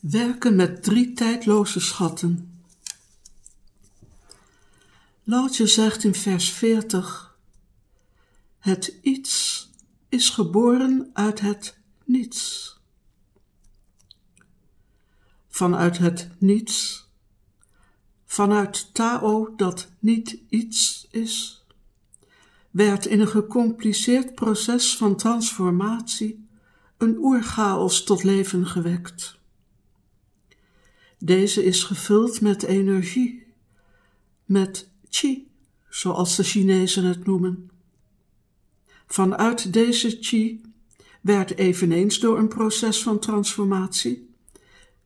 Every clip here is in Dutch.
Werken met drie tijdloze schatten. Lautje zegt in vers 40: Het iets is geboren uit het niets. Vanuit het niets, vanuit Tao dat niet iets is, werd in een gecompliceerd proces van transformatie een oerchaos tot leven gewekt. Deze is gevuld met energie, met qi, zoals de Chinezen het noemen. Vanuit deze qi werd eveneens door een proces van transformatie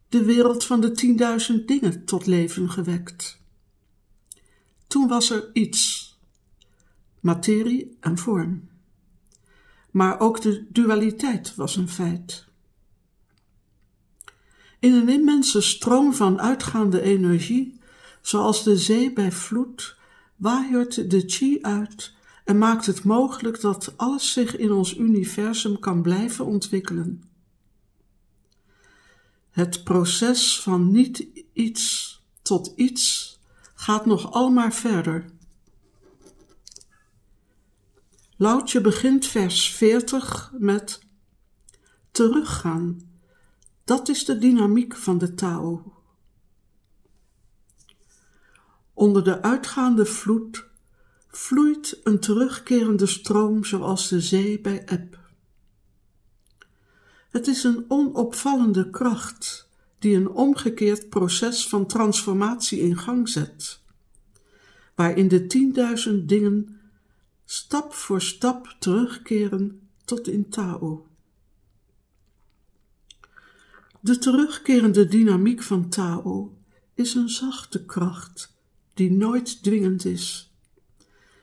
de wereld van de tienduizend dingen tot leven gewekt. Toen was er iets, materie en vorm. Maar ook de dualiteit was een feit. In een immense stroom van uitgaande energie, zoals de zee bij vloed, waaiert de chi uit en maakt het mogelijk dat alles zich in ons universum kan blijven ontwikkelen. Het proces van niet iets tot iets gaat nog almaar verder. Loutje begint vers 40 met teruggaan dat is de dynamiek van de Tao. Onder de uitgaande vloed vloeit een terugkerende stroom zoals de zee bij eb. Het is een onopvallende kracht die een omgekeerd proces van transformatie in gang zet, waarin de tienduizend dingen stap voor stap terugkeren tot in Tao. De terugkerende dynamiek van Tao is een zachte kracht die nooit dwingend is,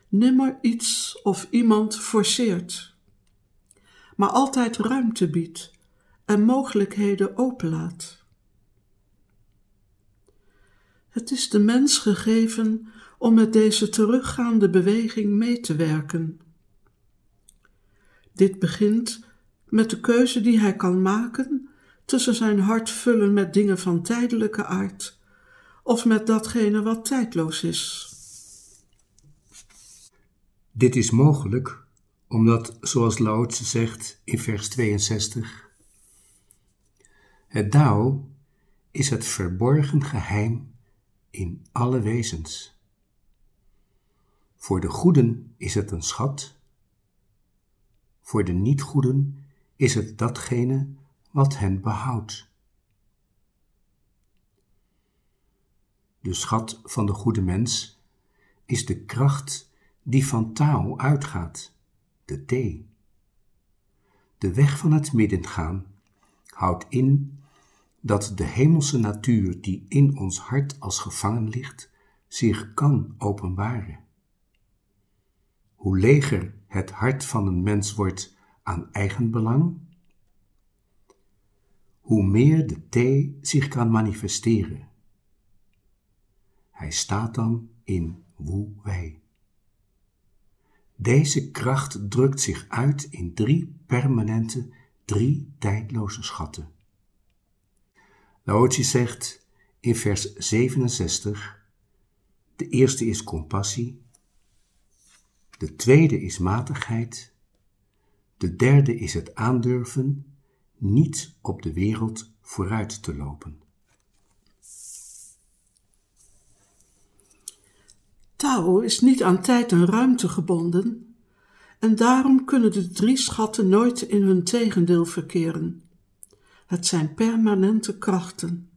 nimmer iets of iemand forceert, maar altijd ruimte biedt en mogelijkheden openlaat. Het is de mens gegeven om met deze teruggaande beweging mee te werken. Dit begint met de keuze die hij kan maken tussen zijn hart vullen met dingen van tijdelijke aard of met datgene wat tijdloos is. Dit is mogelijk omdat, zoals Lao zegt in vers 62, het Dao is het verborgen geheim in alle wezens. Voor de goeden is het een schat, voor de niet-goeden is het datgene wat hen behoudt. De schat van de goede mens is de kracht die van Tao uitgaat, de thee. De weg van het middengaan houdt in dat de hemelse natuur die in ons hart als gevangen ligt, zich kan openbaren. Hoe leger het hart van een mens wordt aan eigenbelang, hoe meer de thee zich kan manifesteren. Hij staat dan in Wu-Wei. Deze kracht drukt zich uit in drie permanente, drie tijdloze schatten. Laozi zegt in vers 67: De eerste is compassie, de tweede is matigheid, de derde is het aandurven niet op de wereld vooruit te lopen. Tao is niet aan tijd en ruimte gebonden en daarom kunnen de drie schatten nooit in hun tegendeel verkeren. Het zijn permanente krachten.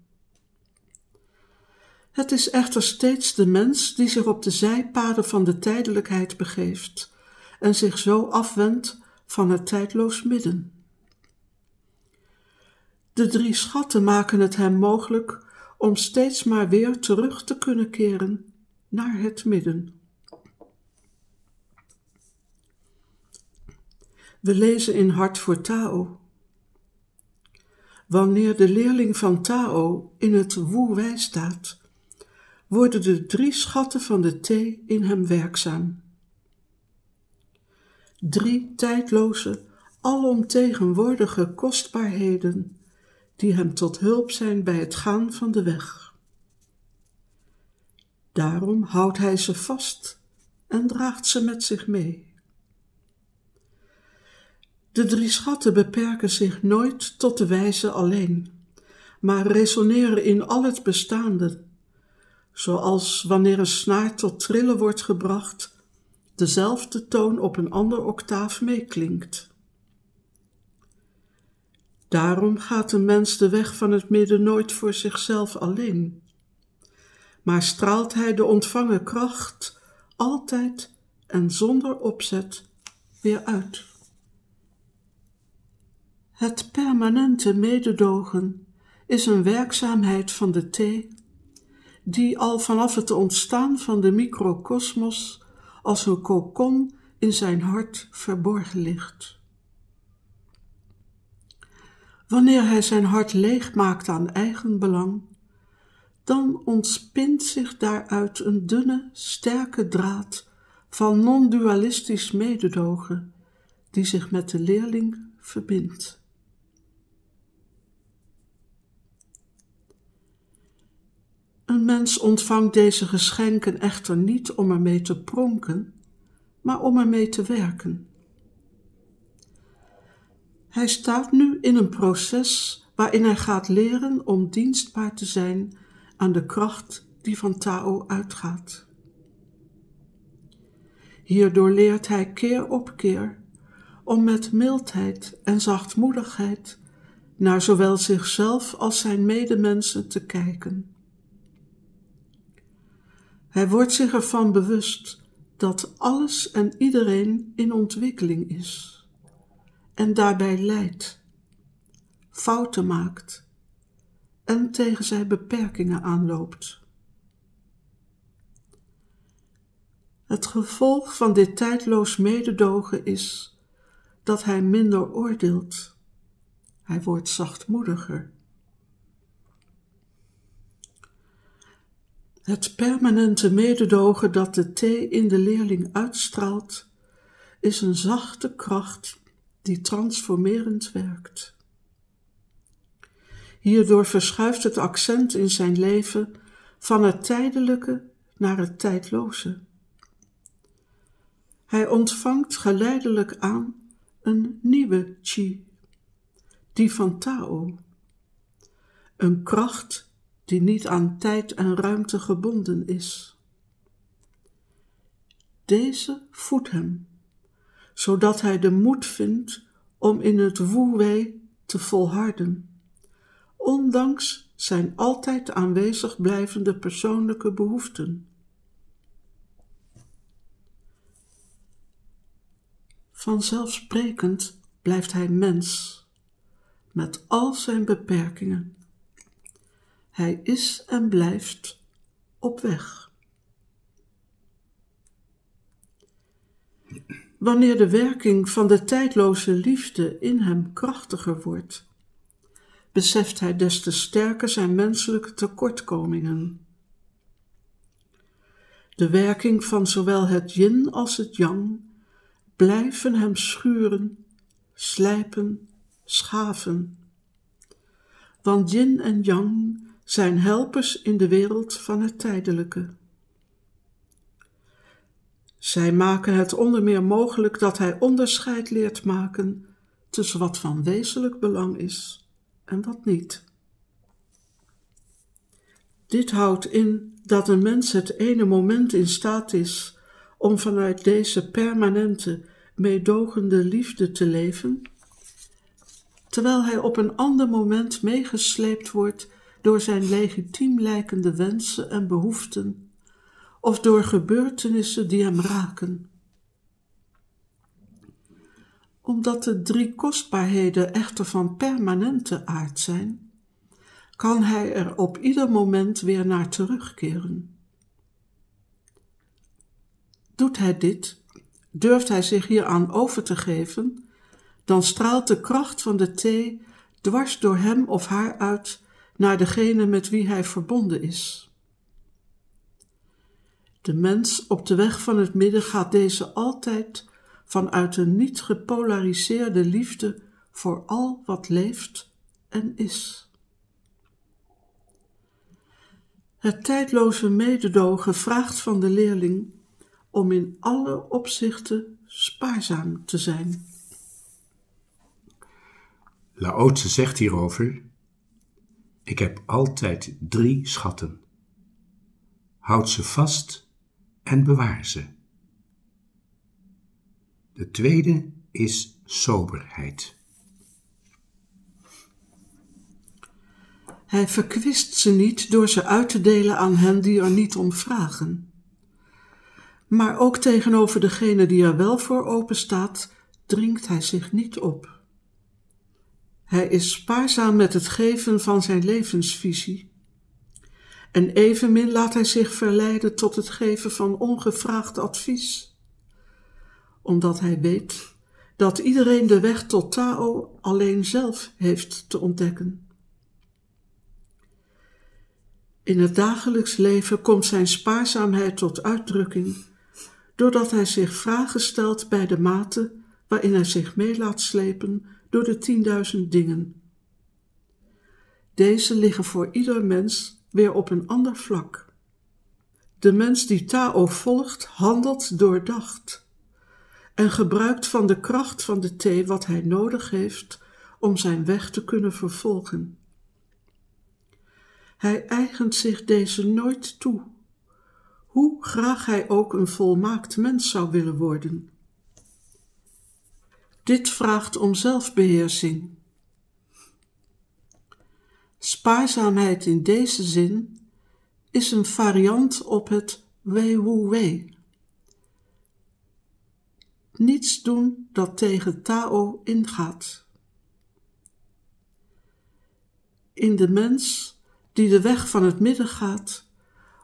Het is echter steeds de mens die zich op de zijpaden van de tijdelijkheid begeeft en zich zo afwendt van het tijdloos midden. De drie schatten maken het hem mogelijk om steeds maar weer terug te kunnen keren naar het midden. We lezen in Hart voor Tao. Wanneer de leerling van Tao in het woe-wij staat, worden de drie schatten van de thee in hem werkzaam. Drie tijdloze, alomtegenwoordige kostbaarheden die hem tot hulp zijn bij het gaan van de weg. Daarom houdt hij ze vast en draagt ze met zich mee. De drie schatten beperken zich nooit tot de wijze alleen, maar resoneren in al het bestaande, zoals wanneer een snaar tot trillen wordt gebracht, dezelfde toon op een ander octaaf meeklinkt. Daarom gaat een mens de weg van het midden nooit voor zichzelf alleen, maar straalt hij de ontvangen kracht altijd en zonder opzet weer uit. Het permanente mededogen is een werkzaamheid van de thee, die al vanaf het ontstaan van de microcosmos als een kokon in zijn hart verborgen ligt. Wanneer hij zijn hart leeg maakt aan eigen belang, dan ontspint zich daaruit een dunne, sterke draad van non-dualistisch mededogen, die zich met de leerling verbindt. Een mens ontvangt deze geschenken echter niet om ermee te pronken, maar om ermee te werken. Hij staat nu in een proces waarin hij gaat leren om dienstbaar te zijn aan de kracht die van Tao uitgaat. Hierdoor leert hij keer op keer om met mildheid en zachtmoedigheid naar zowel zichzelf als zijn medemensen te kijken. Hij wordt zich ervan bewust dat alles en iedereen in ontwikkeling is en daarbij lijdt, fouten maakt en tegen zijn beperkingen aanloopt. Het gevolg van dit tijdloos mededogen is dat hij minder oordeelt. Hij wordt zachtmoediger. Het permanente mededogen dat de thee in de leerling uitstraalt, is een zachte kracht die transformerend werkt. Hierdoor verschuift het accent in zijn leven van het tijdelijke naar het tijdloze. Hij ontvangt geleidelijk aan een nieuwe chi, die van Tao, een kracht die niet aan tijd en ruimte gebonden is. Deze voedt hem, zodat hij de moed vindt om in het woe te volharden, ondanks zijn altijd aanwezig blijvende persoonlijke behoeften. Vanzelfsprekend blijft hij mens, met al zijn beperkingen. Hij is en blijft op weg. Wanneer de werking van de tijdloze liefde in hem krachtiger wordt, beseft hij des te sterker zijn menselijke tekortkomingen. De werking van zowel het yin als het yang blijven hem schuren, slijpen, schaven. Want yin en yang zijn helpers in de wereld van het tijdelijke. Zij maken het onder meer mogelijk dat hij onderscheid leert maken tussen wat van wezenlijk belang is en wat niet. Dit houdt in dat een mens het ene moment in staat is om vanuit deze permanente, meedogende liefde te leven, terwijl hij op een ander moment meegesleept wordt door zijn legitiem lijkende wensen en behoeften, of door gebeurtenissen die hem raken. Omdat de drie kostbaarheden echter van permanente aard zijn, kan hij er op ieder moment weer naar terugkeren. Doet hij dit, durft hij zich hieraan over te geven, dan straalt de kracht van de thee dwars door hem of haar uit naar degene met wie hij verbonden is. De mens op de weg van het midden gaat deze altijd vanuit een niet gepolariseerde liefde voor al wat leeft en is. Het tijdloze mededogen vraagt van de leerling om in alle opzichten spaarzaam te zijn. Laotse zegt hierover: Ik heb altijd drie schatten. Houd ze vast en bewaar ze. De tweede is soberheid. Hij verkwist ze niet door ze uit te delen aan hen die er niet om vragen. Maar ook tegenover degene die er wel voor openstaat, dringt hij zich niet op. Hij is spaarzaam met het geven van zijn levensvisie. En evenmin laat hij zich verleiden tot het geven van ongevraagd advies, omdat hij weet dat iedereen de weg tot Tao alleen zelf heeft te ontdekken. In het dagelijks leven komt zijn spaarzaamheid tot uitdrukking, doordat hij zich vragen stelt bij de mate waarin hij zich mee laat slepen door de tienduizend dingen. Deze liggen voor ieder mens weer op een ander vlak. De mens die Tao volgt, handelt doordacht en gebruikt van de kracht van de thee wat hij nodig heeft om zijn weg te kunnen vervolgen. Hij eigent zich deze nooit toe, hoe graag hij ook een volmaakt mens zou willen worden. Dit vraagt om zelfbeheersing. Spaarzaamheid in deze zin is een variant op het wei wu wei. Niets doen dat tegen Tao ingaat. In de mens die de weg van het midden gaat,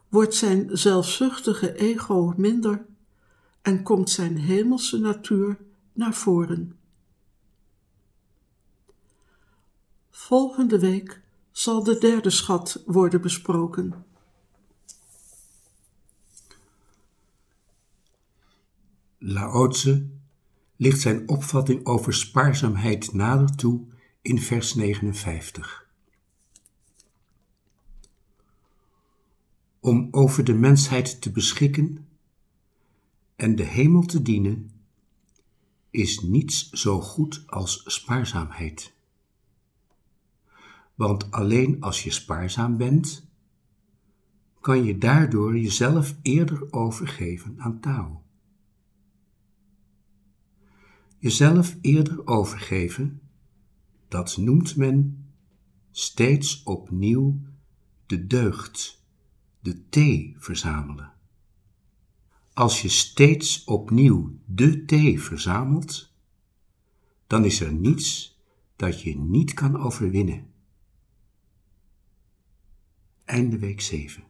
wordt zijn zelfzuchtige ego minder en komt zijn hemelse natuur naar voren. Volgende week zal de derde schat worden besproken. Lao Tse ligt zijn opvatting over spaarzaamheid nader toe in vers 59. Om over de mensheid te beschikken en de hemel te dienen, is niets zo goed als spaarzaamheid. Want alleen als je spaarzaam bent, kan je daardoor jezelf eerder overgeven aan Tao. Jezelf eerder overgeven, dat noemt men steeds opnieuw de deugd, de thee verzamelen. Als je steeds opnieuw de thee verzamelt, dan is er niets dat je niet kan overwinnen. Einde week 7.